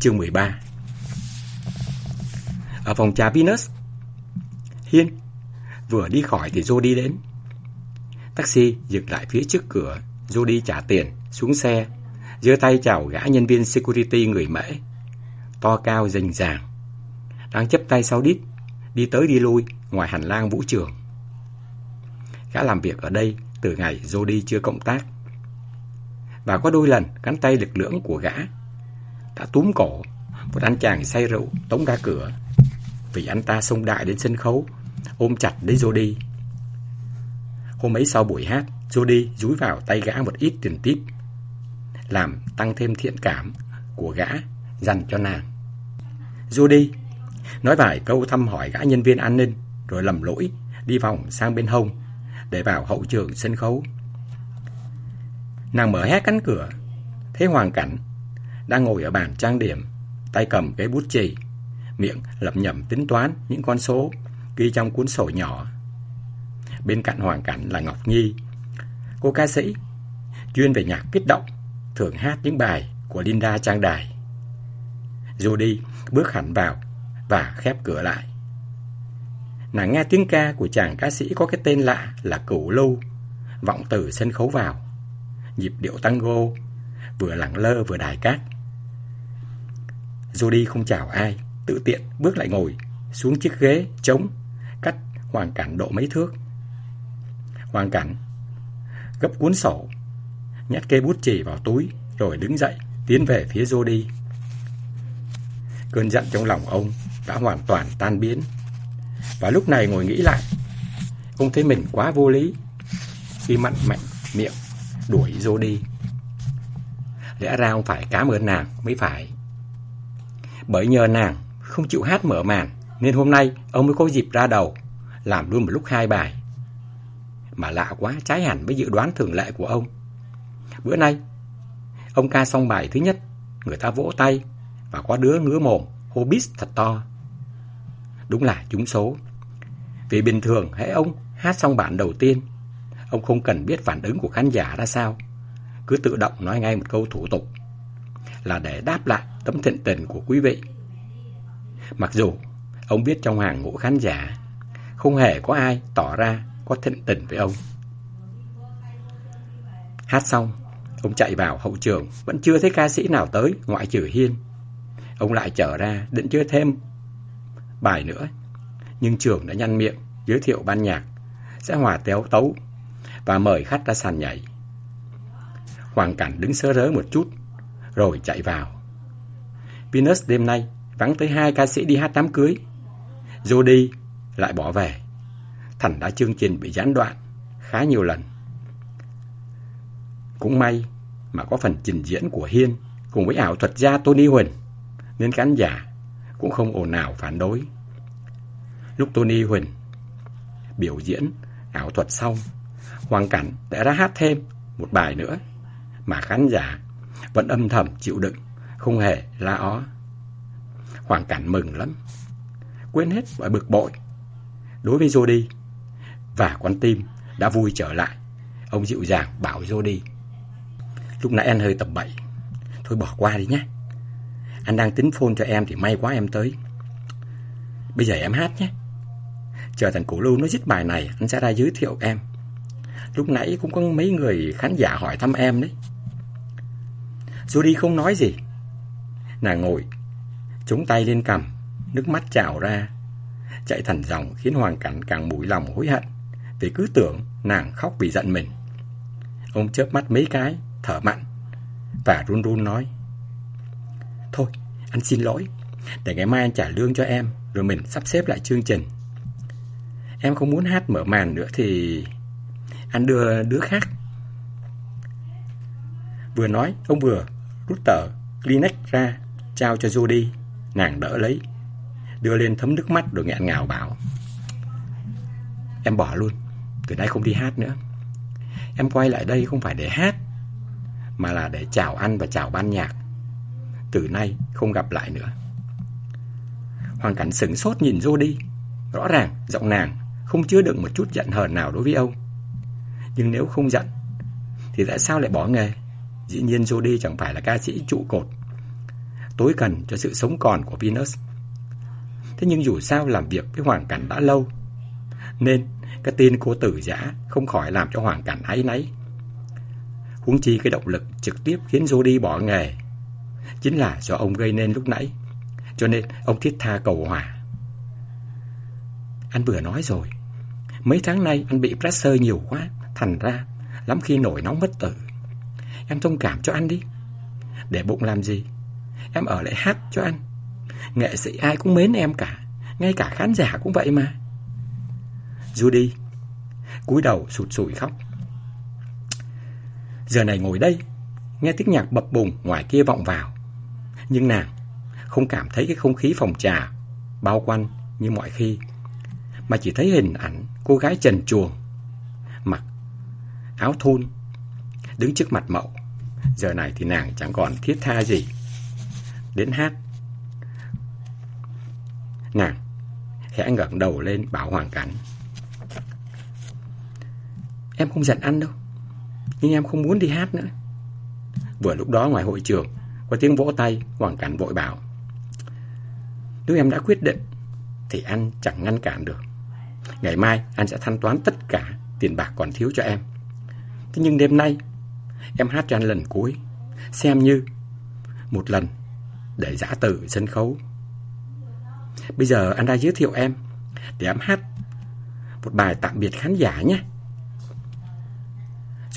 Chương 13 Ở phòng trà Venus, Hiên Vừa đi khỏi thì Jody đi đến. Taxi dừng lại phía trước cửa, Jody đi trả tiền Xuống xe, giơ tay chào gã nhân viên security người Mễ, To cao rành ràng, Đang chấp tay sau đít, Đi tới đi lui ngoài hành lang vũ trường. Gã làm việc ở đây từ ngày Jody chưa cộng tác. Và có đôi lần cánh tay lực lưỡng của gã đã túm cổ. Một anh chàng say rượu tống ra cửa. Vì anh ta xông đại đến sân khấu, Ôm chặt lấy Jody. Hôm ấy sau buổi hát, Jody dúi vào tay gã một ít tiền tip, Làm tăng thêm thiện cảm Của gã dành cho nàng. Jody Nói vài câu thăm hỏi gã nhân viên an ninh, Rồi lầm lỗi Đi vòng sang bên hông Để vào hậu trường sân khấu. Nàng mở hé cánh cửa, Thấy Hoàng Cảnh đang ngồi ở bàn trang điểm Tay cầm cái bút chì Miệng lẩm nhẩm tính toán những con số Ghi trong cuốn sổ nhỏ Bên cạnh Hoàng Cảnh là Ngọc Nhi Cô ca sĩ Chuyên về nhạc kích động Thường hát những bài của Linda Trang Đài Judy bước hẳn vào và khép cửa lại. Nàng nghe tiếng ca của chàng ca sĩ có cái tên lạ là Cửu Lưu, vọng từ sân khấu vào. Nhịp điệu tango, vừa lẳng lơ vừa đài cát. Jody không chào ai, tự tiện bước lại ngồi xuống chiếc ghế trống, cách hoàng cảnh độ mấy thước. hoàng cảnh gấp cuốn sổ, nhét cây bút chì vào túi rồi đứng dậy tiến về phía Jody. Cơn giận trong lòng ông đã hoàn toàn tan biến. Và lúc này ngồi nghĩ lại, ông thấy mình quá vô lý khi mặn mạnh miệng đuổi Jody. Lẽ ra ông phải cảm ơn nàng mới phải. Bởi nhờ nàng không chịu hát mở màn nên hôm nay ông mới có dịp ra đầu làm luôn một lúc hai bài. Mà lạ quá trái hẳn với dự đoán thường lệ của ông. Bữa nay, ông ca xong bài thứ nhất, người ta vỗ tay và có đứa ngứa mồm hô bít thật to. Đúng là trúng số. Vì bình thường hãy ông hát xong bản đầu tiên, ông không cần biết phản ứng của khán giả ra sao. Cứ tự động nói ngay một câu thủ tục là để đáp lại tấm thiện tình của quý vị. Mặc dù ông biết trong hàng ngũ khán giả không hề có ai tỏ ra có thiện tình với ông. Hát xong, ông chạy vào hậu trường, vẫn chưa thấy ca sĩ nào tới ngoại trừ Hiên. Ông lại trở ra định chơi thêm bài nữa. Nhưng trường đã nhăn miệng giới thiệu ban nhạc sẽ hòa téo tấu và mời khách ra sàn nhảy. Hoàng Cảnh đứng sơ rớ một chút rồi chạy vào. Venus đêm nay vắng tới hai ca sĩ đi hát đám cưới. Jody lại bỏ về. Thành đã chương trình bị gián đoạn khá nhiều lần. Cũng may mà có phần trình diễn của Hiên cùng với ảo thuật gia Tony Huỳnh nên khán giả cũng không ồn ào phản đối. Lúc Tony Huỳnh biểu diễn ảo thuật xong, Hoàng Cảnh đã ra hát thêm một bài nữa mà khán giả vẫn âm thầm chịu đựng, không hề la ó. Hoàng Cảnh mừng lắm, quên hết mọi bực bội. Đối với Jody và con tim đã vui trở lại, ông dịu dàng bảo Jody. Lúc nãy anh hơi tập bậy, thôi bỏ qua đi nhé. Anh đang tính phone cho em thì may quá em tới. Bây giờ em hát nhé. Chờ thằng Cổ Lưu nó dứt bài này, anh sẽ ra giới thiệu em. Lúc nãy cũng có mấy người khán giả hỏi thăm em đấy. Judy không nói gì. Nàng ngồi, chống tay lên cằm, nước mắt trào ra, chạy thần dòng khiến Hoàng Cảnh càng mũi lòng hối hận, vì cứ tưởng nàng khóc vì giận mình. Ông chớp mắt mấy cái, thở mặn, và run run nói. Thôi, anh xin lỗi, để ngày mai anh trả lương cho em, rồi mình sắp xếp lại chương trình. Em không muốn hát mở màn nữa thì anh đưa đứa khác. Vừa nói, ông vừa rút tờ Kleenex ra, trao cho Judy Nàng đỡ lấy, đưa lên thấm nước mắt rồi nghẹn ngào bảo. Em bỏ luôn, từ nay không đi hát nữa. Em quay lại đây không phải để hát, mà là để chào ăn và chào ban nhạc. Từ nay không gặp lại nữa. Hoàng cảnh sửng sốt nhìn Judy Rõ ràng, giọng nàng không chứa đựng một chút giận hờn nào đối với ông. Nhưng nếu không giận, thì tại sao lại bỏ nghề? Dĩ nhiên Jody chẳng phải là ca sĩ trụ cột. tối cần cho sự sống còn của Venus. Thế nhưng dù sao làm việc với hoàn cảnh đã lâu, nên cái tin cô tử giả không khỏi làm cho hoàn cảnh áy náy. Huống chi cái động lực trực tiếp khiến Jody bỏ nghề chính là do ông gây nên lúc nãy, cho nên ông thiết tha cầu hòa. Anh vừa nói rồi, mấy tháng nay anh bị pressure nhiều quá, thành ra lắm khi nổi nóng mất tử. Em thông cảm cho anh đi. Để bụng làm gì? Em ở lại hát cho anh. Nghệ sĩ ai cũng mến em cả, ngay cả khán giả cũng vậy mà. Judy cúi đầu sụt sùi khóc. Giờ này ngồi đây, nghe tiếng nhạc bập bùng ngoài kia vọng vào. Nhưng nàng không cảm thấy cái không khí phòng trà bao quanh như mọi khi, mà chỉ thấy hình ảnh cô gái trần chuồng, mặc áo thun, đứng trước mặt mậu. Giờ này thì nàng chẳng còn thiết tha gì. Đến hát. Nàng khẽ ngẩng đầu lên bảo Hoàng Cảnh. Em không giận ăn đâu, Nhưng em không muốn đi hát nữa Vừa lúc đó ngoài hội trường, Có tiếng vỗ tay, Hoàng Cảnh vội bảo Nếu em đã quyết định, Thì anh chẳng ngăn cản được Ngày mai anh sẽ thanh toán tất cả Tiền bạc còn thiếu cho em Thế nhưng đêm nay Em hát cho anh lần cuối Xem như Một lần Để giã từ sân khấu Bây giờ anh đã giới thiệu em Để em hát Một bài tạm biệt khán giả nhé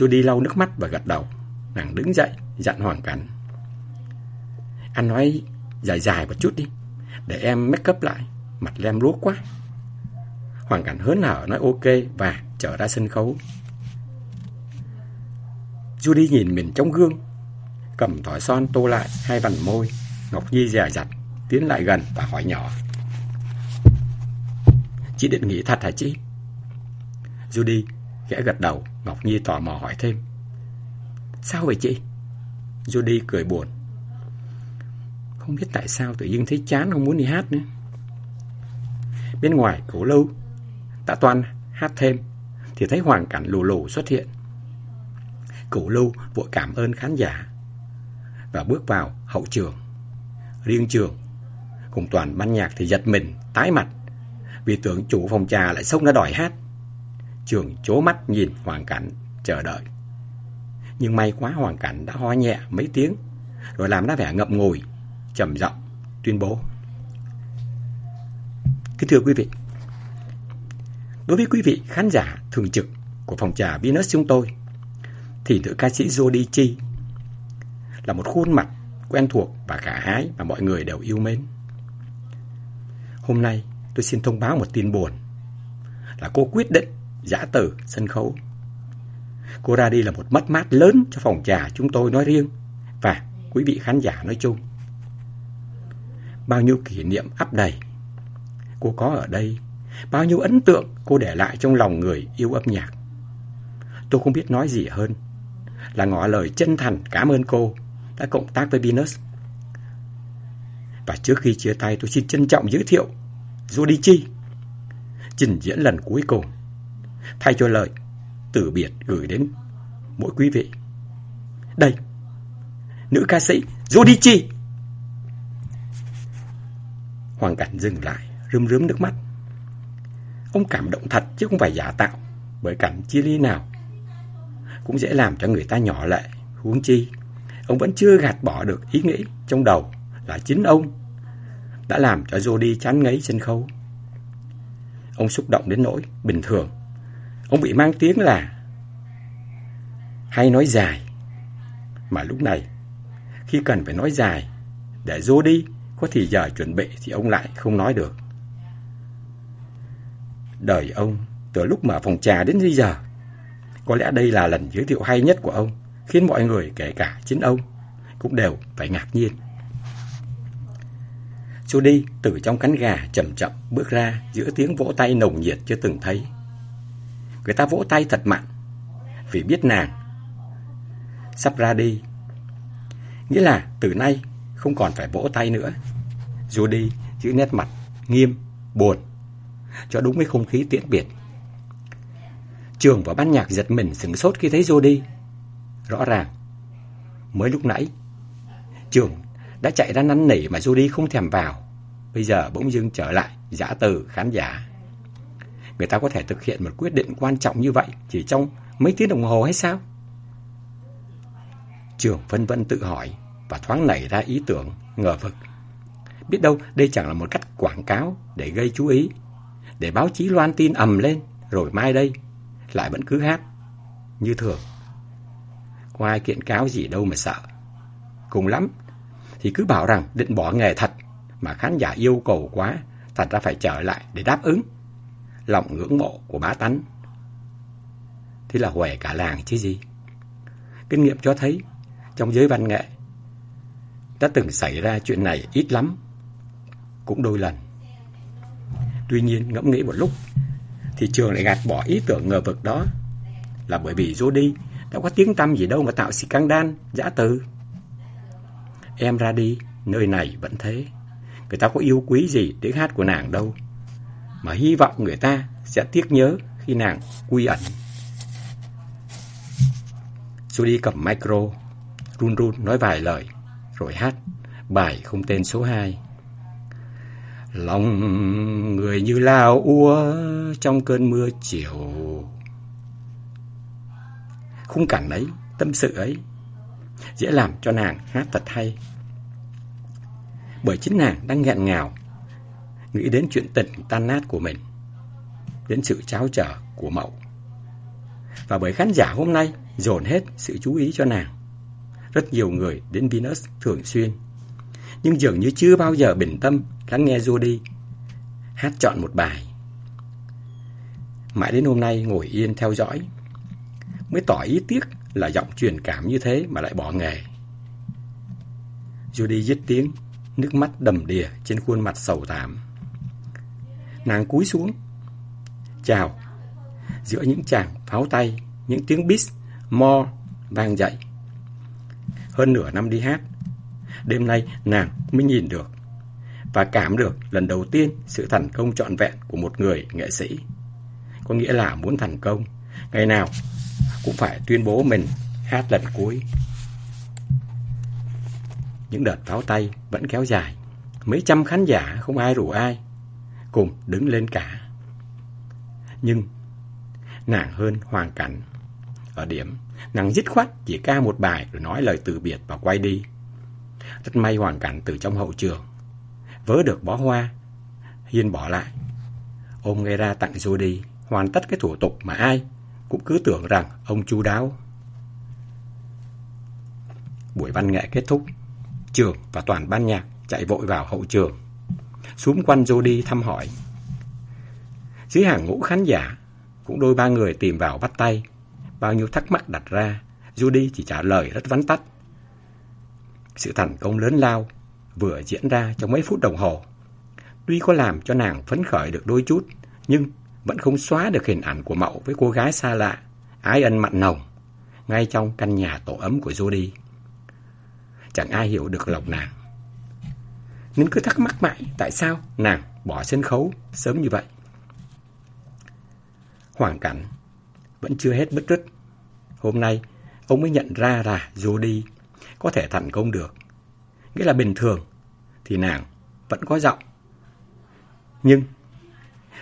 Judy lau nước mắt và gật đầu. Nàng đứng dậy, dặn Hoàng Cảnh. Anh nói dài dài một chút đi, để em make up lại, mặt lem luốc quá. Hoàng Cảnh hớn hở nói ok và trở ra sân khấu. Judy nhìn mình trong gương, cầm thỏi son tô lại hai vằn môi, Ngọc Nhi dè dặt, tiến lại gần và hỏi nhỏ. Chị định nghỉ thật hả chị? Judy Khẽ gật đầu, Ngọc Nhi tò mò hỏi thêm. Sao vậy chị? Judy cười buồn. Không biết tại sao tự dưng thấy chán không muốn đi hát nữa. Bên ngoài cổ lâu, tạ toan hát thêm, thì thấy hoàn cảnh lù lù xuất hiện. Cửu lưu vội cảm ơn khán giả và bước vào hậu trường. Riêng trường cùng toàn ban nhạc thì giật mình, tái mặt vì tưởng chủ phòng trà lại xông ra đòi hát. Trường chố mắt nhìn Hoàng Cảnh chờ đợi. Nhưng may quá Hoàng Cảnh đã ho nhẹ mấy tiếng, rồi làm ra vẻ ngậm ngùi, trầm giọng tuyên bố. Kính thưa quý vị, đối với quý vị khán giả thường trực của phòng trà Venus chúng tôi, thì nữ ca sĩ Jodie Chi là một khuôn mặt quen thuộc và khả hái mà mọi người đều yêu mến. Hôm nay tôi xin thông báo một tin buồn là cô quyết định giã từ sân khấu. Cô ra đi là một mất mát lớn cho phòng trà chúng tôi nói riêng và quý vị khán giả nói chung. Bao nhiêu kỷ niệm ắp đầy cô có ở đây, bao nhiêu ấn tượng cô để lại trong lòng người yêu âm nhạc. Tôi không biết nói gì hơn là ngỏ lời chân thành cảm ơn cô đã cộng tác với Venus. Và trước khi chia tay tôi xin trân trọng giới thiệu Jodichi trình diễn lần cuối cùng thay cho lời từ biệt gửi đến mỗi quý vị. Đây, nữ ca sĩ Jodichi. Hoàng Cảnh dừng lại, rơm rớm nước mắt. Ông cảm động thật chứ không phải giả tạo, bởi cảnh chia ly nào cũng dễ làm cho người ta nhỏ lệ, huống chi. Ông vẫn chưa gạt bỏ được ý nghĩ trong đầu là chính ông đã làm cho Jody chán ngấy sân khấu. Ông xúc động đến nỗi bình thường Ông bị mang tiếng là hay nói dài. Mà lúc này, khi cần phải nói dài, để Jody có thì giờ chuẩn bị thì ông lại không nói được. Đời ông, từ lúc mở phòng trà đến bây giờ, có lẽ đây là lần giới thiệu hay nhất của ông, khiến mọi người, kể cả chính ông, cũng đều phải ngạc nhiên. Judy từ trong cánh gà chậm chậm bước ra giữa tiếng vỗ tay nồng nhiệt chưa từng thấy. Người ta vỗ tay thật mạnh Vì biết nàng Sắp ra đi Nghĩa là từ nay không còn phải vỗ tay nữa Judy giữ nét mặt Nghiêm, buồn Cho đúng với không khí tiễn biệt Trường và ban nhạc giật mình sửng sốt khi thấy Jody Rõ ràng Mới lúc nãy Trường đã chạy ra năn nỉ mà Jody không thèm vào. Bây giờ bỗng dưng trở lại giả từ khán giả. Người ta có thể thực hiện một quyết định quan trọng như vậy chỉ trong mấy tiếng đồng hồ hay sao? Trường vân vân tự hỏi và thoáng nảy ra ý tưởng ngờ vực. Biết đâu đây chẳng là một cách quảng cáo để gây chú ý, để báo chí loan tin ầm lên, rồi mai đây lại vẫn cứ hát như thường. Có ai kiện cáo gì đâu mà sợ. Cùng lắm thì cứ bảo rằng định bỏ nghề thật mà khán giả yêu cầu quá, thật ra phải trở lại để đáp ứng. Lòng ngưỡng mộ của bá tánh. Thế là huề cả làng chứ gì. Kinh nghiệm cho thấy trong giới văn nghệ đã từng xảy ra chuyện này ít lắm, cũng đôi lần. Tuy nhiên ngẫm nghĩ một lúc thì trường lại gạt bỏ ý tưởng ngờ vực đó là bởi vì Jody đã có tiếng tăm gì đâu mà tạo scandal, giả từ. Em ra đi, nơi này vẫn thế. Người ta có yêu quý gì tiếng hát của nàng đâu. Mà hy vọng người ta sẽ tiếc nhớ khi nàng quy ẩn. Jody cầm micro, run run nói vài lời, rồi hát bài không tên số 2. Lòng người như lao ua trong cơn mưa chiều. Khung cảnh ấy, tâm sự ấy, dễ làm cho nàng hát thật hay. Bởi chính nàng đang nghẹn ngào, nghĩ đến chuyện tình tan nát của mình, đến sự trao trở của mậu. Và bởi khán giả hôm nay dồn hết sự chú ý cho nàng. Rất nhiều người đến Venus thường xuyên, nhưng dường như chưa bao giờ bình tâm lắng nghe Jody hát chọn một bài. Mãi đến hôm nay ngồi yên theo dõi, mới tỏ ý tiếc là giọng truyền cảm như thế mà lại bỏ nghề. Judy dứt tiếng, nước mắt đầm đìa trên khuôn mặt sầu thảm. Nàng cúi xuống, chào, giữa những chàng pháo tay, những tiếng bis mo vang dậy. Hơn nửa năm đi hát, đêm nay nàng mới nhìn được và cảm được lần đầu tiên sự thành công trọn vẹn của một người nghệ sĩ. Có nghĩa là muốn thành công, ngày nào cũng phải tuyên bố mình hát lần cuối. Những đợt pháo tay vẫn kéo dài, mấy trăm khán giả không ai rủ ai, cùng đứng lên cả. Nhưng nàng hơn hoàn cảnh. Ở điểm, nàng dứt khoát chỉ ca một bài rồi nói lời từ biệt và quay đi. Rất may hoàn cảnh từ trong hậu trường vớ được bó hoa. Hiên bỏ lại. Ôm ngay ra tặng Jody, hoàn tất cái thủ tục mà ai cũng cứ tưởng rằng ông chu đáo. Buổi văn nghệ kết thúc, trường và toàn ban nhạc chạy vội vào hậu trường. Xúm quanh Jody thăm hỏi. Dưới hàng ngũ khán giả, cũng đôi ba người tìm vào bắt tay. Bao nhiêu thắc mắc đặt ra, Judy chỉ trả lời rất vắn tắt. Sự thành công lớn lao vừa diễn ra trong mấy phút đồng hồ. Tuy có làm cho nàng phấn khởi được đôi chút, nhưng vẫn không xóa được hình ảnh của Mậu với cô gái xa lạ, ái ân mặn nồng, ngay trong căn nhà tổ ấm của Jody. Chẳng ai hiểu được lòng nàng. Nên cứ thắc mắc mãi tại sao nàng bỏ sân khấu sớm như vậy. Hoàn cảnh vẫn chưa hết bứt rứt. Hôm nay, ông mới nhận ra là Jody có thể thành công được. Nghĩa là bình thường thì nàng vẫn có giọng. Nhưng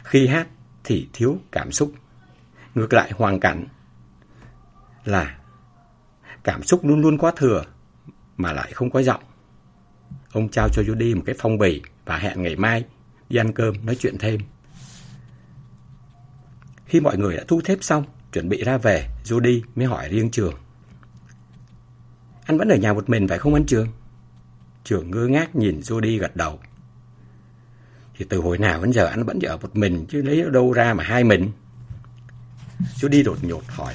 khi hát thì thiếu cảm xúc. Ngược lại hoàn cảnh là cảm xúc luôn luôn quá thừa mà lại không có giọng. Ông trao cho Judy một cái phong bì và hẹn ngày mai đi ăn cơm nói chuyện thêm. Khi mọi người đã thu thép xong, chuẩn bị ra về, Judy mới hỏi riêng Trường. Anh vẫn ở nhà một mình phải không anh Trường? Trường ngơ ngác nhìn Jody gật đầu. Thì từ hồi nào đến giờ anh vẫn ở một mình chứ lấy đâu ra mà hai mình. Jody đột nhột hỏi.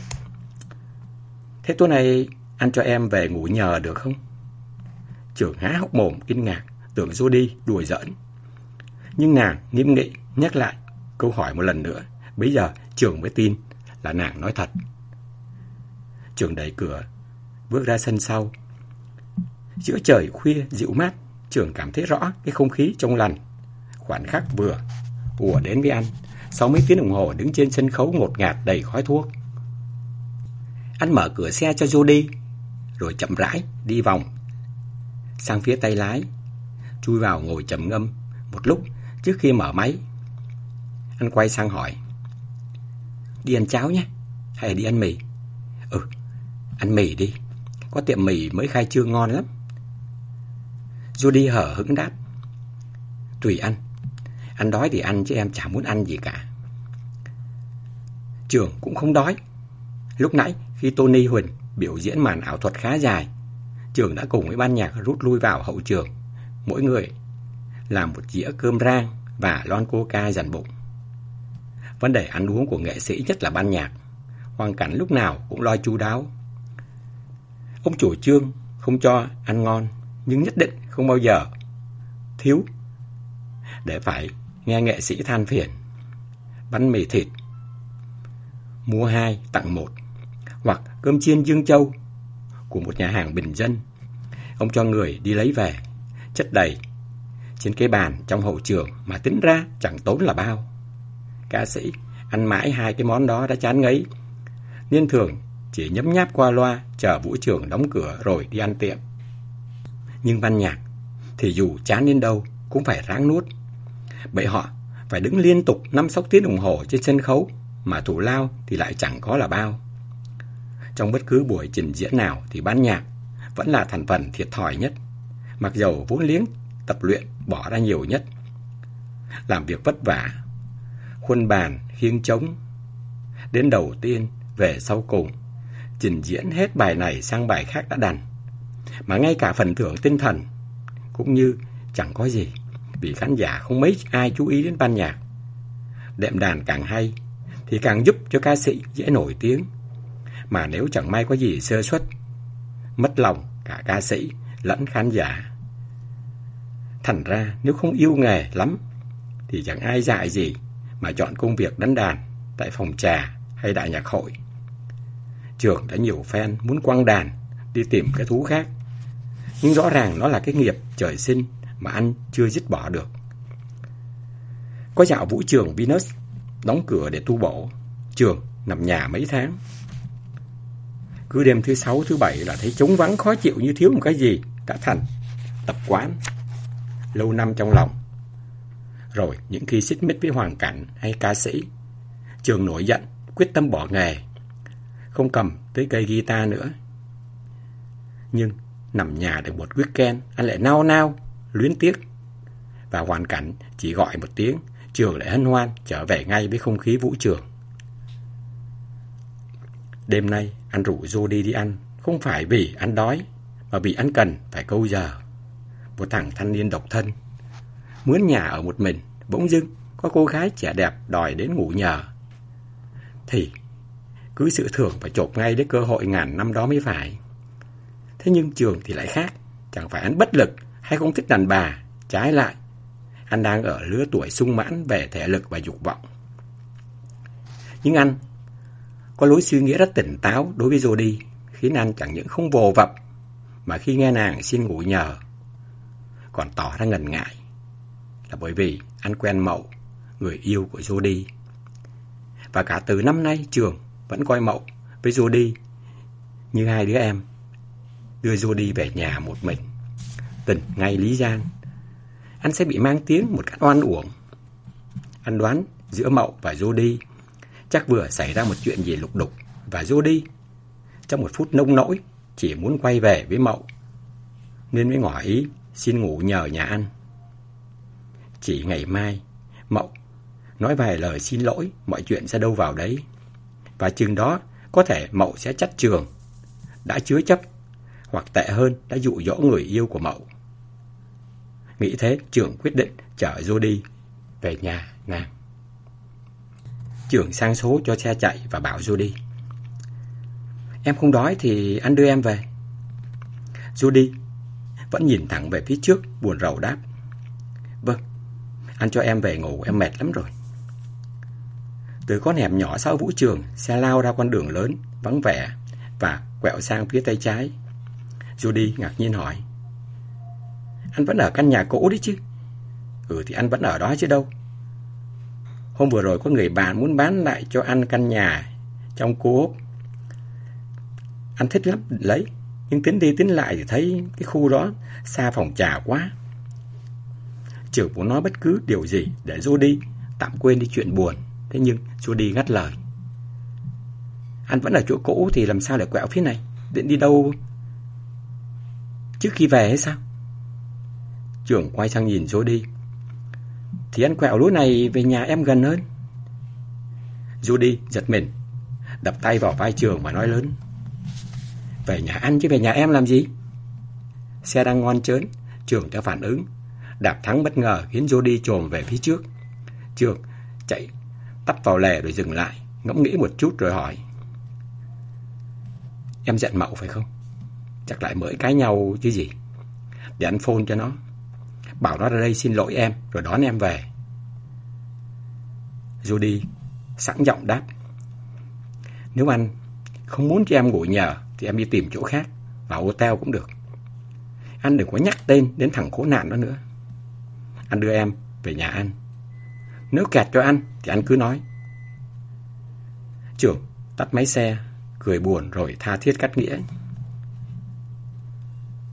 Thế tối nay anh cho em về ngủ nhờ được không? Trường há hốc mồm kinh ngạc, tưởng Jody đùa giỡn. Nhưng nàng nghiêm nghị nhắc lại câu hỏi một lần nữa. Bây giờ Trường mới tin là nàng nói thật. Trường đẩy cửa, bước ra sân sau, Giữa trời khuya dịu mát, trường cảm thấy rõ cái không khí trong lành. Khoảnh khắc vừa ùa đến với anh, sau mấy tiếng đồng hồ đứng trên sân khấu ngột ngạt đầy khói thuốc. Anh mở cửa xe cho Judy rồi chậm rãi đi vòng sang phía tay lái, chui vào ngồi trầm ngâm một lúc trước khi mở máy. Anh quay sang hỏi. Đi ăn cháo nhé, hay đi ăn mì? Ừ, ăn mì đi, có tiệm mì mới khai trương ngon lắm. Judy hở hững đáp. Tùy ăn. ăn đói thì ăn chứ em chả muốn ăn gì cả. Trường cũng không đói. Lúc nãy khi Tony Huỳnh biểu diễn màn ảo thuật khá dài, Trường đã cùng với ban nhạc rút lui vào hậu trường. Mỗi người làm một dĩa cơm rang và lon coca dần bụng. Vấn đề ăn uống của nghệ sĩ nhất là ban nhạc. Hoàn cảnh lúc nào cũng lo chu đáo. Ông chủ trương không cho ăn ngon, nhưng nhất định không bao giờ thiếu để phải nghe nghệ sĩ than phiền. Bánh mì thịt mua hai tặng một hoặc cơm chiên Dương Châu của một nhà hàng bình dân. Ông cho người đi lấy về, chất đầy trên cái bàn trong hậu trường mà tính ra chẳng tốn là bao. Ca sĩ ăn mãi hai cái món đó đã chán ngấy. Nên thường chỉ nhấm nháp qua loa chờ vũ trường đóng cửa rồi đi ăn tiệm. Nhưng ban nhạc thì dù chán đến đâu cũng phải ráng nuốt. Bởi họ phải đứng liên tục 5-6 tiếng đồng hồ trên sân khấu mà thủ lao thì lại chẳng có là bao. Trong bất cứ buổi trình diễn nào thì ban nhạc vẫn là thành phần thiệt thòi nhất, mặc dầu vốn liếng tập luyện bỏ ra nhiều nhất. Làm việc vất vả, khuôn bàn, khiêng trống. Đến đầu tiên, về sau cùng, trình diễn hết bài này sang bài khác đã đành. Mà ngay cả phần thưởng tinh thần cũng như chẳng có gì, vì khán giả không mấy ai chú ý đến ban nhạc. Đệm đàn càng hay, thì càng giúp cho ca sĩ dễ nổi tiếng. Mà nếu chẳng may có gì sơ suất, mất lòng cả ca sĩ lẫn khán giả. Thành ra nếu không yêu nghề lắm thì chẳng ai dạy gì mà chọn công việc đánh đàn tại phòng trà hay đại nhạc hội. Trường đã nhiều fan muốn quăng đàn đi tìm cái thú khác. Nhưng rõ ràng nó là cái nghiệp trời sinh mà anh chưa dứt bỏ được. Có dạo vũ trường Venus đóng cửa để tu bổ. Trường nằm nhà mấy tháng. Cứ đêm thứ sáu, thứ bảy là thấy trống vắng khó chịu như thiếu một cái gì đã thành tập quán lâu năm trong lòng. Rồi những khi xích mích với hoàn cảnh hay ca sĩ, Trường nổi giận, quyết tâm bỏ nghề, không cầm tới cây guitar nữa. Nhưng nằm nhà được một weekend, anh lại nao nao, luyến tiếc. Và hoàn cảnh chỉ gọi một tiếng Trường lại hân hoan trở về ngay với không khí vũ trường. Đêm nay anh rủ Jody đi ăn, không phải vì anh đói, mà vì anh cần phải câu giờ. Một thằng thanh niên độc thân, mướn nhà ở một mình, bỗng dưng có cô gái trẻ đẹp đòi đến ngủ nhờ. Thì cứ sự thưởng phải chộp ngay đến cơ hội ngàn năm đó mới phải. Thế nhưng trường thì lại khác, chẳng phải anh bất lực hay không thích đàn bà, trái lại anh đang ở lứa tuổi sung mãn về thể lực và dục vọng. Nhưng anh có lối suy nghĩ rất tỉnh táo đối với Jody, khiến anh chẳng những không vồ vập, mà khi nghe nàng xin ngủ nhờ, còn tỏ ra ngần ngại. Là bởi vì anh quen Mậu, người yêu của Jody. Và cả từ năm nay trường vẫn coi Mậu với Jody như hai đứa em. Đưa Jody về nhà một mình. Tình ngay lý gian anh sẽ bị mang tiếng một cách oan uổng. Anh đoán giữa Mậu và Jody chắc vừa xảy ra một chuyện gì lục đục và Jody trong một phút nông nỗi chỉ muốn quay về với Mậu, nên mới ngỏ ý xin ngủ nhờ nhà anh. Chỉ ngày mai, Mậu nói vài lời xin lỗi mọi chuyện sẽ đâu vào đấy và chừng đó có thể Mậu sẽ trách trường đã chứa chấp hoặc tệ hơn đã dụ dỗ người yêu của Mậu. Nghĩ thế, trường quyết định chở Jody về nhà nàng. trường sang số cho xe chạy và bảo Jody. Em không đói thì anh đưa em về. Judy vẫn nhìn thẳng về phía trước, buồn rầu đáp. Vâng, anh cho em về ngủ, em mệt lắm rồi. Từ con hẻm nhỏ sau vũ trường, xe lao ra con đường lớn, vắng vẻ và quẹo sang phía tay trái. Judy ngạc nhiên hỏi. Anh vẫn ở căn nhà cũ đấy chứ Ừ thì anh vẫn ở đó chứ đâu Hôm vừa rồi có người bạn muốn bán lại cho anh căn nhà Trong cô Anh thích lắm, lấy Nhưng tính đi tính lại thì thấy cái khu đó xa phòng trà quá. Trường muốn nói bất cứ điều gì để Judy tạm quên đi chuyện buồn. Thế nhưng đi ngắt lời. Anh vẫn ở chỗ cũ thì làm sao lại quẹo phía này? Định đi đâu trước khi về hay sao? Trường quay sang nhìn Jody. Thì anh quẹo lối này về nhà em gần hơn. Judy giật mình, đập tay vào vai Trường và nói lớn. Về nhà anh chứ về nhà em làm gì? Xe đang ngon chớn, Trường đã phản ứng. Đạp thắng bất ngờ khiến Jody trồm về phía trước. Trường chạy tắp vào lề rồi dừng lại, ngẫm nghĩ một chút rồi hỏi. Em giận Mậu phải không? Chắc lại mới cái nhau chứ gì. Để anh phone cho nó. Bảo nó ra đây xin lỗi em rồi đón em về. Judy sẵn giọng đáp. Nếu anh không muốn cho em ngủ nhờ thì em đi tìm chỗ khác, vào hotel cũng được. Anh đừng có nhắc tên đến thằng khốn nạn đó nữa. Anh đưa em về nhà anh. Nếu kẹt cho anh thì anh cứ nói. Trưởng tắt máy xe, cười buồn rồi tha thiết cắt nghĩa.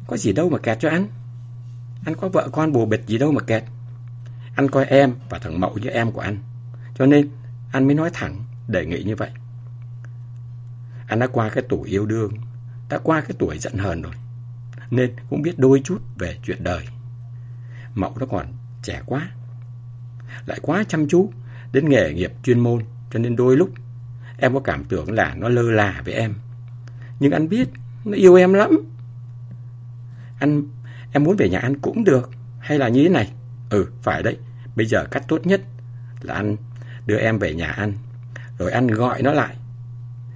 Có gì đâu mà kẹt cho anh. Anh có vợ con bồ bịch gì đâu mà kẹt. Anh coi em và thằng Mậu như em của anh. Cho nên anh mới nói thẳng, đề nghị như vậy. Anh đã qua cái tuổi yêu đương, đã qua cái tuổi giận hờn rồi. Nên cũng biết đôi chút về chuyện đời. Mậu nó còn trẻ quá. Lại quá chăm chú đến nghề nghiệp chuyên môn. Cho nên đôi lúc em có cảm tưởng là nó lơ là với em. Nhưng anh biết nó yêu em lắm. Anh, em muốn về nhà anh cũng được. Hay là như thế này? Ừ, phải đấy. Bây giờ cách tốt nhất là anh đưa em về nhà anh. Rồi anh gọi nó lại.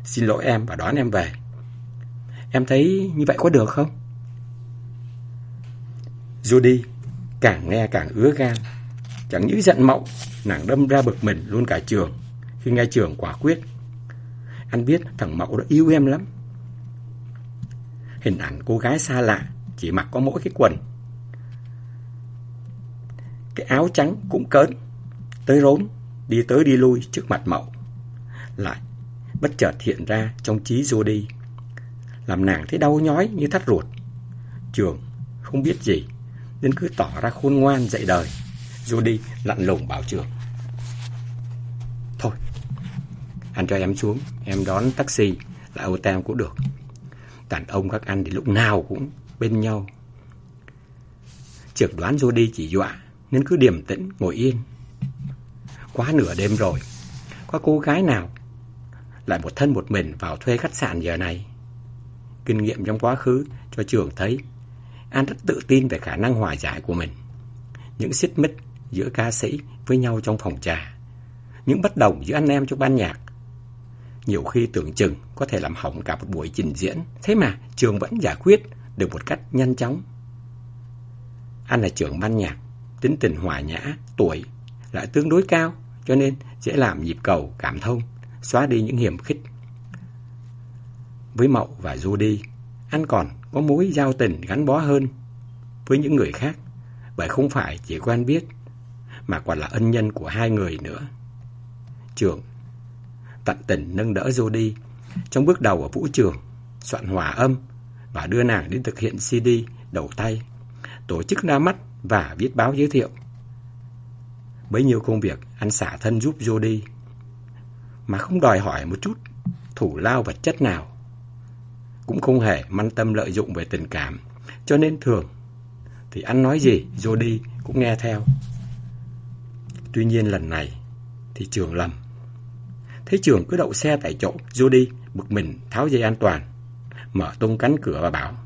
Xin lỗi em và đón em về. Em thấy như vậy có được không? Judy càng nghe càng ứa gan. Chẳng những giận mộng, nàng đâm ra bực mình luôn cả trường. Khi nghe trường quả quyết. Anh biết thằng Mậu đã yêu em lắm. Hình ảnh cô gái xa lạ chỉ mặc có mỗi cái quần. Cái áo trắng cũng cớn, tới rốn, đi tới đi lui trước mặt Mậu. Lại bất chợt hiện ra trong trí Jody. Làm nàng thấy đau nhói như thắt ruột. Trường không biết gì, nên cứ tỏ ra khôn ngoan dạy đời. Jody lặn lùng bảo trường. Thôi, anh cho em xuống, em đón taxi lại hotel cũng được. Đàn ông các anh thì lúc nào cũng bên nhau. Trực đoán Jody chỉ dọa, nên cứ điềm tĩnh ngồi yên. Quá nửa đêm rồi, có cô gái nào lại một thân một mình vào thuê khách sạn giờ này? Kinh nghiệm trong quá khứ cho trường thấy An rất tự tin về khả năng hòa giải của mình. Những xích mích giữa ca sĩ với nhau trong phòng trà. Những bất đồng giữa anh em trong ban nhạc. Nhiều khi tưởng chừng có thể làm hỏng cả một buổi trình diễn. Thế mà trường vẫn giải quyết được một cách nhanh chóng. Anh là trưởng ban nhạc, tính tình hòa nhã, tuổi lại tương đối cao, cho nên dễ làm nhịp cầu cảm thông, xóa đi những hiểm khích. Với Mậu và Judy, anh còn có mối giao tình gắn bó hơn với những người khác, bởi không phải chỉ quen biết, mà còn là ân nhân của hai người nữa. Trường tận tình nâng đỡ Jody trong bước đầu ở vũ trường, soạn hòa âm và đưa nàng đến thực hiện CD đầu tay, tổ chức ra mắt và viết báo giới thiệu. Bấy nhiêu công việc anh xả thân giúp Jody mà không đòi hỏi một chút thủ lao vật chất nào. Cũng không hề mang tâm lợi dụng về tình cảm, cho nên thường thì anh nói gì Jody cũng nghe theo. Tuy nhiên lần này thì trường lầm. Thấy trường cứ đậu xe tại chỗ, Jody bực mình tháo dây an toàn, mở tung cánh cửa và bảo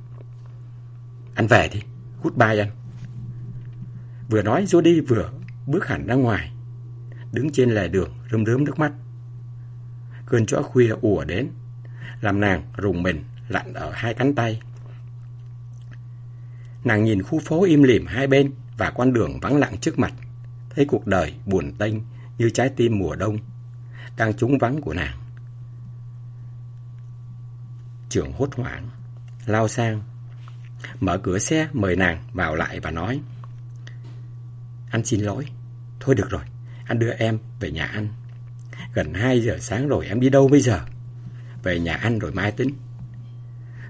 Anh về đi, goodbye anh. Vừa nói Jody vừa bước hẳn ra ngoài, đứng trên lề đường rơm rớm nước mắt. Cơn chó khuya ùa đến, làm nàng rùng mình lặn ở hai cánh tay. Nàng nhìn khu phố im lìm hai bên và con đường vắng lặng trước mặt, thấy cuộc đời buồn tênh như trái tim mùa đông, đang trúng vắng của nàng. Trưởng hốt hoảng, lao sang, mở cửa xe mời nàng vào lại và nói Anh xin lỗi, thôi được rồi, anh đưa em về nhà anh. Gần 2 giờ sáng rồi em đi đâu bây giờ? Về nhà anh rồi mai tính.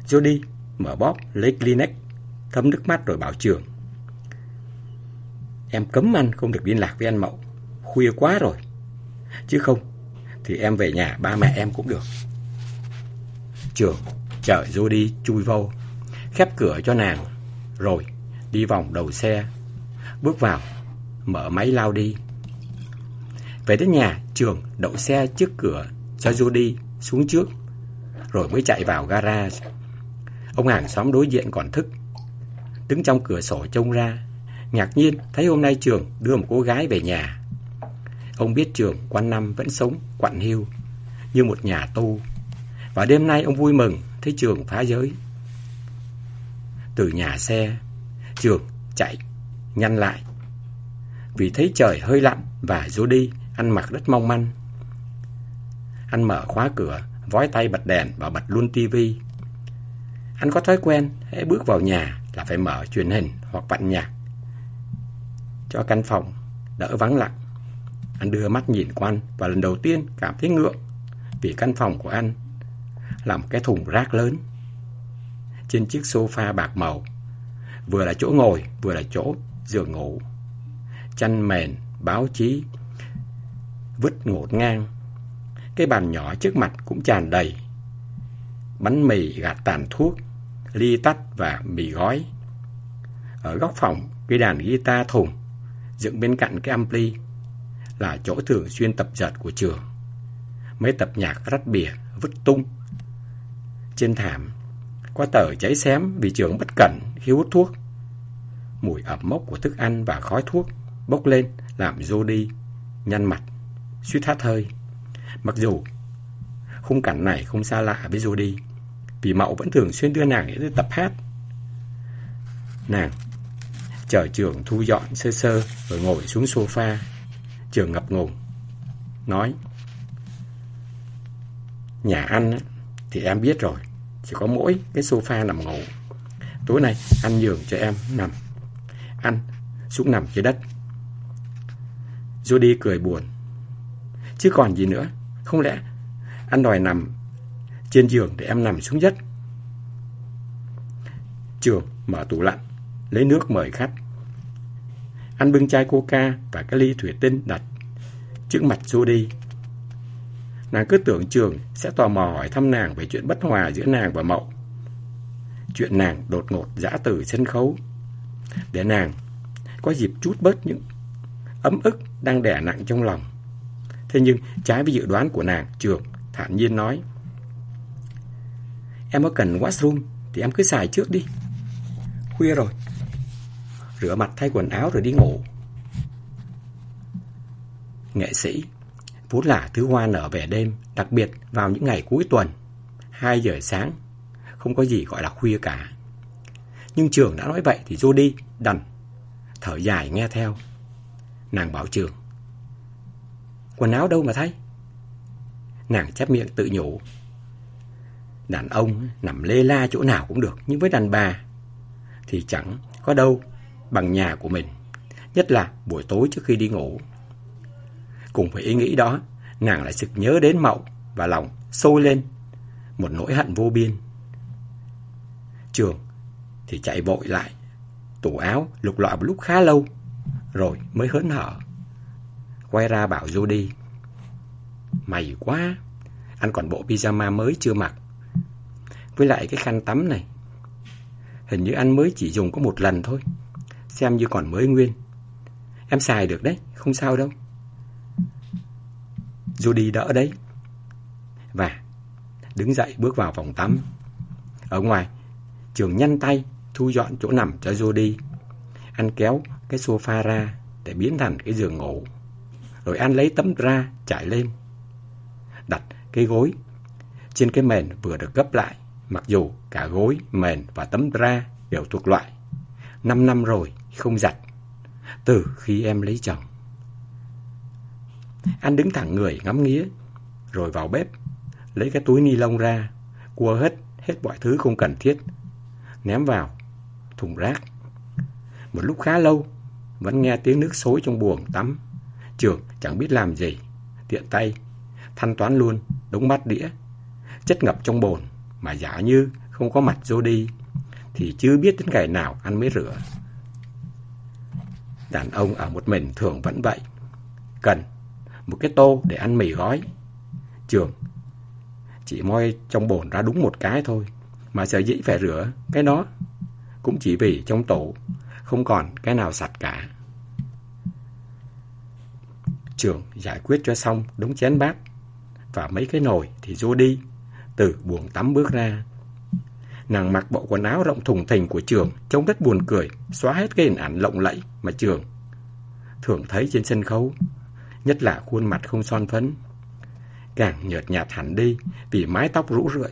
Jody mở bóp lấy Kleenex, thấm nước mắt rồi bảo trường. Em cấm anh không được liên lạc với anh Mậu. Khuya quá rồi. Chứ không, thì em về nhà ba mẹ em cũng được. Trường chở đi chui vô, khép cửa cho nàng, rồi đi vòng đầu xe, bước vào, mở máy lao đi. Về đến nhà, Trường đậu xe trước cửa cho Jody xuống trước, rồi mới chạy vào garage. Ông hàng xóm đối diện còn thức, đứng trong cửa sổ trông ra, ngạc nhiên thấy hôm nay Trường đưa một cô gái về nhà. Ông biết Trường quanh năm vẫn sống quặn hiu như một nhà tu, và đêm nay ông vui mừng thấy Trường phá giới. Từ nhà xe, Trường chạy nhanh lại vì thấy trời hơi lạnh và Judy ăn mặc rất mong manh. Anh mở khóa cửa, vói tay bật đèn và bật luôn tivi. Anh có thói quen, hãy bước vào nhà là phải mở truyền hình hoặc vặn nhạc. Cho căn phòng đỡ vắng lặng. Anh đưa mắt nhìn quanh và lần đầu tiên cảm thấy ngượng vì căn phòng của anh là một cái thùng rác lớn. Trên chiếc sofa bạc màu, vừa là chỗ ngồi, vừa là chỗ giường ngủ. Chăn mền, báo chí, vứt ngột ngang. Cái bàn nhỏ trước mặt cũng tràn đầy. Bánh mì gạt tàn thuốc, ly tách và mì gói. Ở góc phòng, cái đàn guitar thùng dựng bên cạnh cái ampli là chỗ thường xuyên tập dượt của trường. Mấy tập nhạc rắt bìa, vứt tung. Trên thảm, có tờ cháy xém vì trường bất cẩn khi hút thuốc. Mùi ẩm mốc của thức ăn và khói thuốc bốc lên làm Jody nhăn mặt suýt hát hơi. Mặc dù khung cảnh này không xa lạ với Jody, vì Mậu vẫn thường xuyên đưa nàng đến tập hát. Nàng chờ trường thu dọn sơ sơ rồi ngồi xuống sofa. Trường ngập ngùng, nói Nhà anh thì em biết rồi, chỉ có mỗi cái sofa nằm ngủ. Tối nay anh nhường cho em nằm. Anh xuống nằm dưới đất. Judy cười buồn. Chứ còn gì nữa Không lẽ anh đòi nằm Trên giường để em nằm xuống đất Trường mở tủ lạnh Lấy nước mời khách Anh bưng chai coca Và cái ly thủy tinh đặt Trước mặt Judy. Nàng cứ tưởng Trường sẽ tò mò hỏi thăm nàng Về chuyện bất hòa giữa nàng và Mậu Chuyện nàng đột ngột giã từ sân khấu Để nàng có dịp chút bớt những ấm ức đang đè nặng trong lòng. Thế nhưng trái với dự đoán của nàng, Trường thản nhiên nói Em có cần washroom thì em cứ xài trước đi. Khuya rồi. Rửa mặt thay quần áo rồi đi ngủ. Nghệ sĩ vốn là thứ hoa nở về đêm, đặc biệt vào những ngày cuối tuần, 2 giờ sáng, không có gì gọi là khuya cả. Nhưng trường đã nói vậy thì Jody đành, thở dài nghe theo. Nàng bảo trường, quần áo đâu mà thay? Nàng chép miệng tự nhủ. Đàn ông nằm lê la chỗ nào cũng được, nhưng với đàn bà thì chẳng có đâu bằng nhà của mình, nhất là buổi tối trước khi đi ngủ. Cùng với ý nghĩ đó, nàng lại sực nhớ đến Mậu và lòng sôi lên một nỗi hận vô biên. Trường thì chạy vội lại, tủ áo lục lọi một lúc khá lâu, rồi mới hớn hở. Quay ra bảo Jody, Mày quá Anh còn bộ pyjama mới chưa mặc Với lại cái khăn tắm này Hình như anh mới chỉ dùng có một lần thôi Xem như còn mới nguyên. Em xài được đấy Không sao đâu. Judy đỡ đấy. Và đứng dậy bước vào phòng tắm. Ở ngoài Trường nhanh tay thu dọn chỗ nằm cho Judy. Anh kéo cái sofa ra Để biến thành cái giường ngủ. Rồi anh lấy tấm ra trải lên. Đặt cái gối trên cái mền vừa được gấp lại, mặc dù cả gối, mền và tấm ra đều thuộc loại. Năm năm rồi, không giặt, từ khi em lấy chồng. Anh đứng thẳng người ngắm nghía, rồi vào bếp, lấy cái túi ni lông ra, cua hết hết mọi thứ không cần thiết, ném vào thùng rác. Một lúc khá lâu, vẫn nghe tiếng nước xối trong buồng tắm. Trường chẳng biết làm gì, tiện tay thanh toán luôn, đống bát đĩa, chất ngập trong bồn, mà giả như không có mặt Jody. thì chưa biết đến ngày nào anh mới rửa. Đàn ông ở một mình thường vẫn vậy. Cần một cái tô để ăn mì gói. Trường chỉ moi trong bồn ra đúng một cái thôi. Mà sợ dĩ phải rửa cái đó. Cũng chỉ vì trong tủ không còn cái nào sạch cả. Trường giải quyết cho xong đúng chén bát và mấy cái nồi thì vô đi từ buồng tắm bước ra. Nàng mặc bộ quần áo rộng thùng thình của trường, trông rất buồn cười, xóa hết cái hình ảnh lộng lẫy mà trường thường thấy trên sân khấu, nhất là khuôn mặt không son phấn. Càng nhợt nhạt hẳn đi vì mái tóc rũ rượi.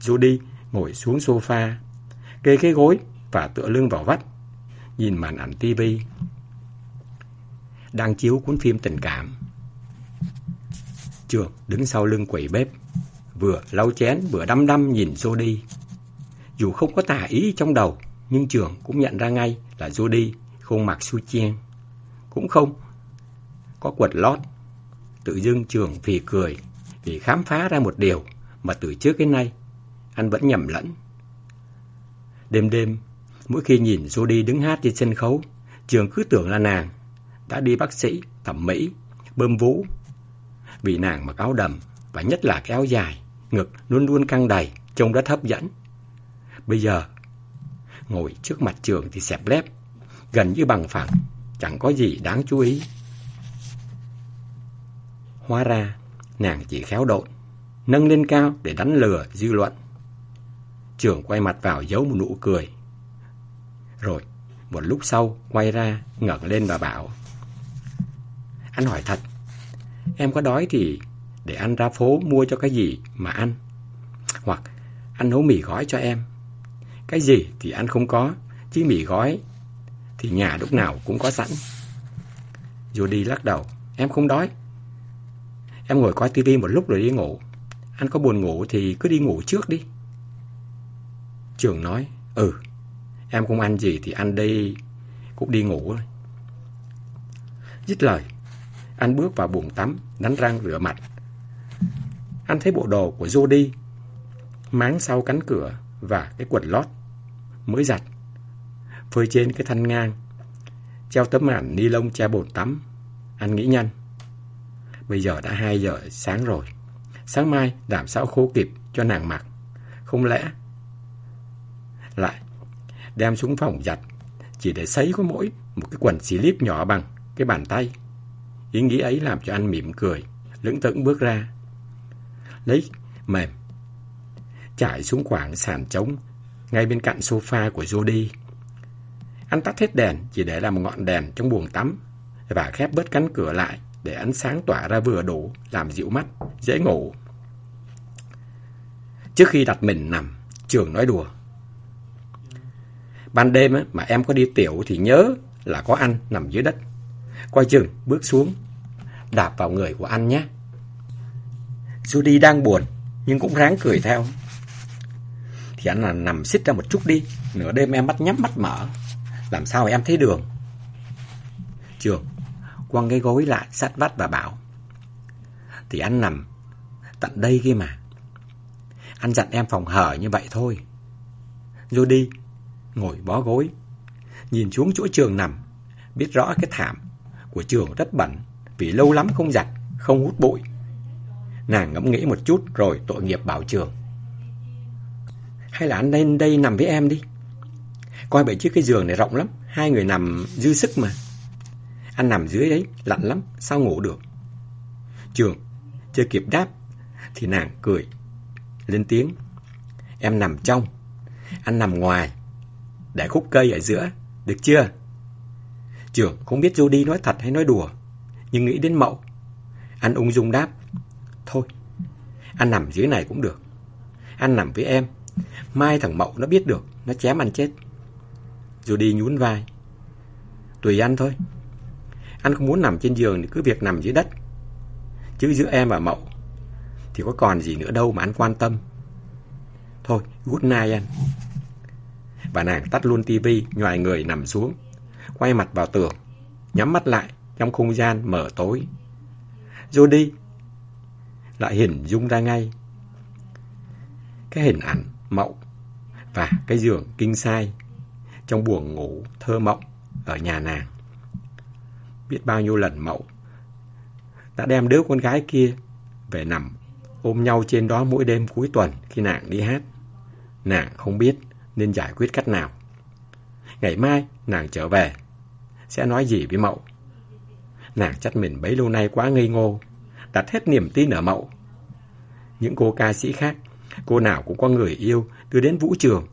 Judy ngồi xuống sofa, kê cái gối và tựa lưng vào vách, nhìn màn ảnh tivi đang chiếu cuốn phim tình cảm. Trường đứng sau lưng quầy bếp, vừa lau chén vừa đăm đăm nhìn Jody. Dù không có tà ý trong đầu, nhưng Trường cũng nhận ra ngay là Jody không mặc su chen, cũng không có quần lót. Tự dưng Trường phì cười vì khám phá ra một điều mà từ trước đến nay anh vẫn nhầm lẫn. Đêm đêm, mỗi khi nhìn Jody đứng hát trên sân khấu, Trường cứ tưởng là nàng đã đi bác sĩ, thẩm mỹ, bơm vũ. Vì nàng mặc áo đầm và nhất là cái áo dài, ngực luôn luôn căng đầy, trông rất hấp dẫn. Bây giờ, ngồi trước mặt trường thì xẹp lép, gần như bằng phẳng, chẳng có gì đáng chú ý. Hóa ra, nàng chỉ khéo độn, nâng lên cao để đánh lừa dư luận. Trường quay mặt vào giấu một nụ cười. Rồi, một lúc sau, quay ra, ngẩng lên và bảo. Anh hỏi thật, em có đói thì để anh ra phố mua cho cái gì mà ăn. Hoặc anh nấu mì gói cho em. Cái gì thì anh không có, chứ mì gói thì nhà lúc nào cũng có sẵn. Judy lắc đầu, em không đói. Em ngồi coi tivi một lúc rồi đi ngủ. Anh có buồn ngủ thì cứ đi ngủ trước đi. Trường nói, ừ, em không ăn gì thì anh đi cũng đi ngủ thôi. Dứt lời, anh bước vào buồng tắm, đánh răng rửa mặt. Anh thấy bộ đồ của Jody máng sau cánh cửa và cái quần lót mới giặt phơi trên cái thanh ngang treo tấm ảnh ni lông che bồn tắm. Anh nghĩ nhanh. Bây giờ đã 2 giờ sáng rồi. Sáng mai làm sao khô kịp cho nàng mặc. Không lẽ lại đem xuống phòng giặt chỉ để sấy có mỗi một cái quần xì líp nhỏ bằng cái bàn tay. Ý nghĩ ấy làm cho anh mỉm cười, lững thững bước ra. Lấy mềm, trải xuống khoảng sàn trống, ngay bên cạnh sofa của Jody. Anh tắt hết đèn, chỉ để làm một ngọn đèn trong buồng tắm, và khép bớt cánh cửa lại để ánh sáng tỏa ra vừa đủ, làm dịu mắt, dễ ngủ. Trước khi đặt mình nằm, Trường nói đùa. Ban đêm mà em có đi tiểu thì nhớ là có anh nằm dưới đất. Coi chừng, bước xuống, đạp vào người của anh nhé. Judy đang buồn, nhưng cũng ráng cười theo. Thì anh là nằm xích ra một chút đi, nửa đêm em mắt nhắm mắt mở. Làm sao em thấy đường? Trường, quăng cái gối lại, sát vắt và bảo. Thì anh nằm tận đây kia mà. Anh dặn em phòng hở như vậy thôi. Judy, ngồi bó gối, nhìn xuống chỗ trường nằm, biết rõ cái thảm của trường rất bẩn vì lâu lắm không giặt, không hút bụi. Nàng ngẫm nghĩ một chút rồi tội nghiệp bảo trường. Hay là anh lên đây nằm với em đi. Coi bởi chiếc cái giường này rộng lắm, hai người nằm dư sức mà. Anh nằm dưới đấy, lạnh lắm, sao ngủ được? Trường, chưa kịp đáp, thì nàng cười, lên tiếng. Em nằm trong, anh nằm ngoài, để khúc cây ở giữa, được chưa? Trường không biết Judy nói thật hay nói đùa, nhưng nghĩ đến Mậu. Anh ung dung đáp, thôi, anh nằm dưới này cũng được. Anh nằm với em, mai thằng Mậu nó biết được, nó chém anh chết. Jody nhún vai, tùy anh thôi. Anh không muốn nằm trên giường thì cứ việc nằm dưới đất. Chứ giữa em và Mậu thì có còn gì nữa đâu mà anh quan tâm. Thôi, good night anh. Và nàng tắt luôn tivi, nhòi người nằm xuống quay mặt vào tường, nhắm mắt lại trong không gian mở tối. Jody lại hình dung ra ngay. Cái hình ảnh mậu và cái giường kinh sai trong buồng ngủ thơ mộng ở nhà nàng. Biết bao nhiêu lần mậu đã đem đứa con gái kia về nằm ôm nhau trên đó mỗi đêm cuối tuần khi nàng đi hát. Nàng không biết nên giải quyết cách nào. Ngày mai nàng trở về, sẽ nói gì với Mậu? Nàng chắc mình bấy lâu nay quá ngây ngô, đặt hết niềm tin ở Mậu. Những cô ca sĩ khác, cô nào cũng có người yêu đưa đến vũ trường,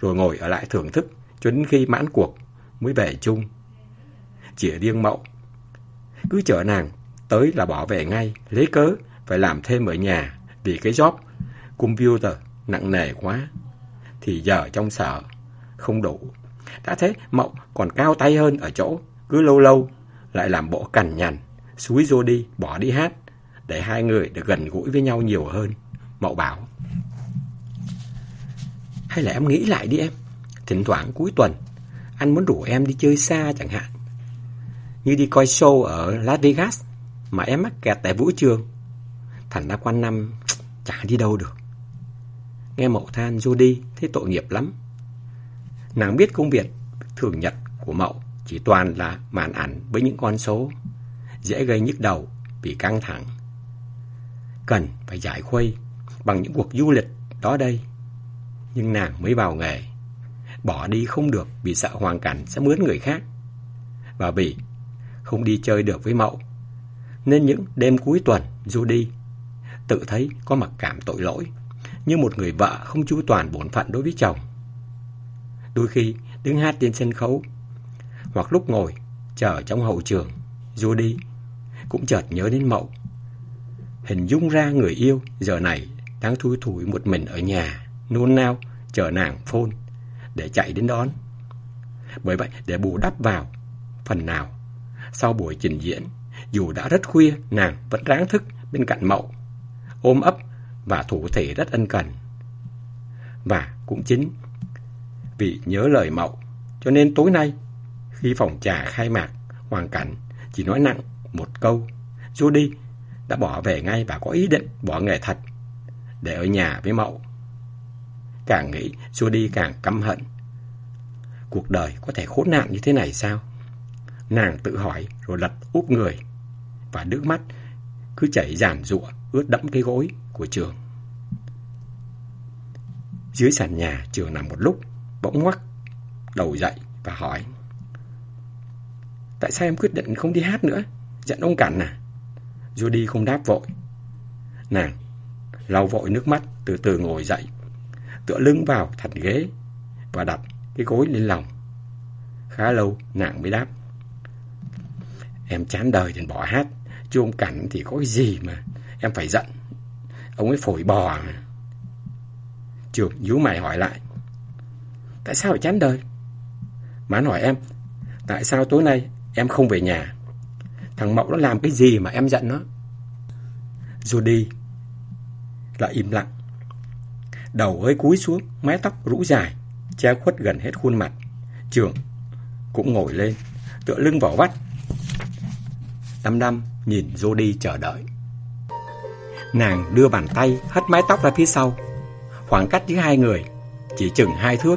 rồi ngồi ở lại thưởng thức cho đến khi mãn cuộc mới về chung. Chỉ riêng Mậu, cứ chở nàng tới là bỏ về ngay, lấy cớ phải làm thêm ở nhà vì cái job computer nặng nề quá. Thì giờ trong sở không đủ. Đã thế Mậu còn cao tay hơn ở chỗ, cứ lâu lâu lại làm bộ cằn nhằn, suối rô đi, bỏ đi hát, để hai người được gần gũi với nhau nhiều hơn. Mậu bảo. Hay là em nghĩ lại đi em, thỉnh thoảng cuối tuần, anh muốn rủ em đi chơi xa chẳng hạn. Như đi coi show ở Las Vegas, mà em mắc kẹt tại vũ trường. Thành ra quanh năm chả đi đâu được. Nghe Mậu than Judy thấy tội nghiệp lắm. Nàng biết công việc thường nhật của Mậu chỉ toàn là màn ảnh với những con số, dễ gây nhức đầu vì căng thẳng. Cần phải giải khuây bằng những cuộc du lịch đó đây. Nhưng nàng mới vào nghề, bỏ đi không được vì sợ hoàn cảnh sẽ mướn người khác. Và vì không đi chơi được với Mậu, nên những đêm cuối tuần Judy tự thấy có mặc cảm tội lỗi, như một người vợ không chu toàn bổn phận đối với chồng. Đôi khi đứng hát trên sân khấu, hoặc lúc ngồi chờ trong hậu trường, Judy cũng chợt nhớ đến Mậu. Hình dung ra người yêu giờ này đang thui thủi một mình ở nhà, nôn nao chờ nàng phone để chạy đến đón. Bởi vậy để bù đắp vào phần nào sau buổi trình diễn, dù đã rất khuya, nàng vẫn ráng thức bên cạnh Mậu ôm ấp và thủ thể rất ân cần. Và cũng chính vì nhớ lời Mậu, cho nên tối nay, khi phòng trà khai mạc, hoàn cảnh chỉ nói nặng một câu, Judy đã bỏ về ngay và có ý định bỏ nghề thật để ở nhà với Mậu. Càng nghĩ, Judy càng căm hận. Cuộc đời có thể khốn nạn như thế này sao? Nàng tự hỏi rồi lật úp người và nước mắt cứ chảy giàn rụa ướt đẫm cái gối của trường. Dưới sàn nhà, trường nằm một lúc, bỗng ngoắc, đầu dậy và hỏi. Tại sao em quyết định không đi hát nữa? Giận ông cản à? Judy không đáp vội. Nàng lau vội nước mắt, từ từ ngồi dậy, tựa lưng vào thành ghế và đặt cái gối lên lòng. Khá lâu, nàng mới đáp. Em chán đời thì bỏ hát, chứ ông Cảnh thì có cái gì mà Em phải giận. Ông ấy phổi bò mà. Trường nhíu mày hỏi lại. Tại sao lại chán đời? Mán hỏi em Tại sao tối nay em không về nhà? Thằng Mậu nó làm cái gì mà em giận nó? Rồi đi Lại im lặng. Đầu hơi cúi xuống, Mái tóc rũ dài, Che khuất gần hết khuôn mặt. Trường cũng ngồi lên, Tựa lưng vào vắt. Năm năm nhìn Jody chờ đợi. Nàng đưa bàn tay hất mái tóc ra phía sau. Khoảng cách giữa hai người Chỉ chừng hai thước.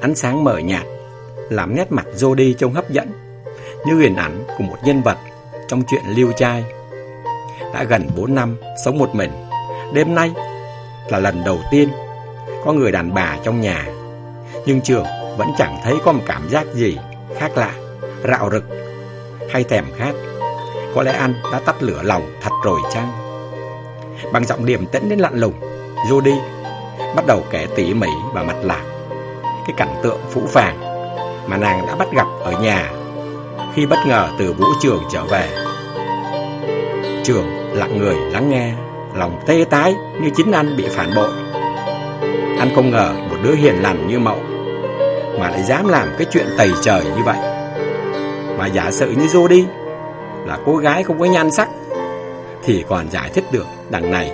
Ánh sáng mờ nhạt Làm nét mặt Jody trông hấp dẫn, Như hình ảnh của một nhân vật Trong chuyện lưu trai Đã gần 4 năm sống một mình, Đêm nay là lần đầu tiên Có người đàn bà trong nhà. Nhưng Trường vẫn chẳng thấy có một cảm giác gì Khác lạ, rạo rực Hay thèm khát. Có lẽ anh đã tắt lửa lòng thật rồi chăng? Bằng giọng điềm tĩnh đến lặn lùng Judy bắt đầu kể tỉ mỉ và mặt lạc Cái cảnh tượng phũ phàng Mà nàng đã bắt gặp ở nhà Khi bất ngờ từ vũ trường trở về. Trường lặng người lắng nghe. Lòng tê tái như chính anh bị phản bội. Anh không ngờ một đứa hiền lành như Mậu Mà lại dám làm cái chuyện tày trời như vậy. Mà giả sử như Jody Là cô gái không có nhan sắc, thì còn giải thích được đằng này.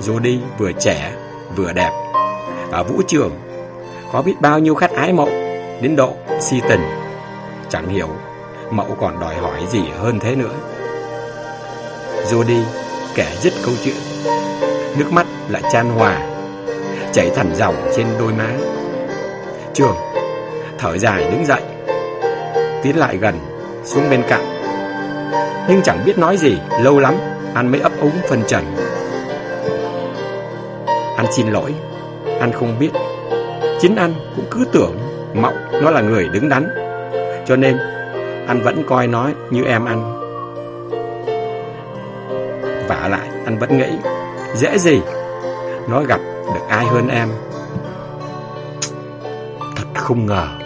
Jody vừa trẻ, vừa đẹp, Ở vũ trường, Có biết bao nhiêu khách ái mậu Đến độ si tình. Chẳng hiểu Mậu còn đòi hỏi gì hơn thế nữa. Jody kể dứt câu chuyện Nước mắt lại chan hòa chảy thẳng dòng trên đôi má. Trường thở dài đứng dậy, tiến lại gần, xuống bên cạnh. Nhưng chẳng biết nói gì, lâu lắm, anh mới ấp úng phân trần. Anh xin lỗi, anh không biết. Chính anh cũng cứ tưởng Mộng nó là người đứng đắn. Cho nên, anh vẫn coi nó như em anh. Vả lại, anh vẫn nghĩ, dễ gì, nó gặp được ai hơn em. Thật không ngờ.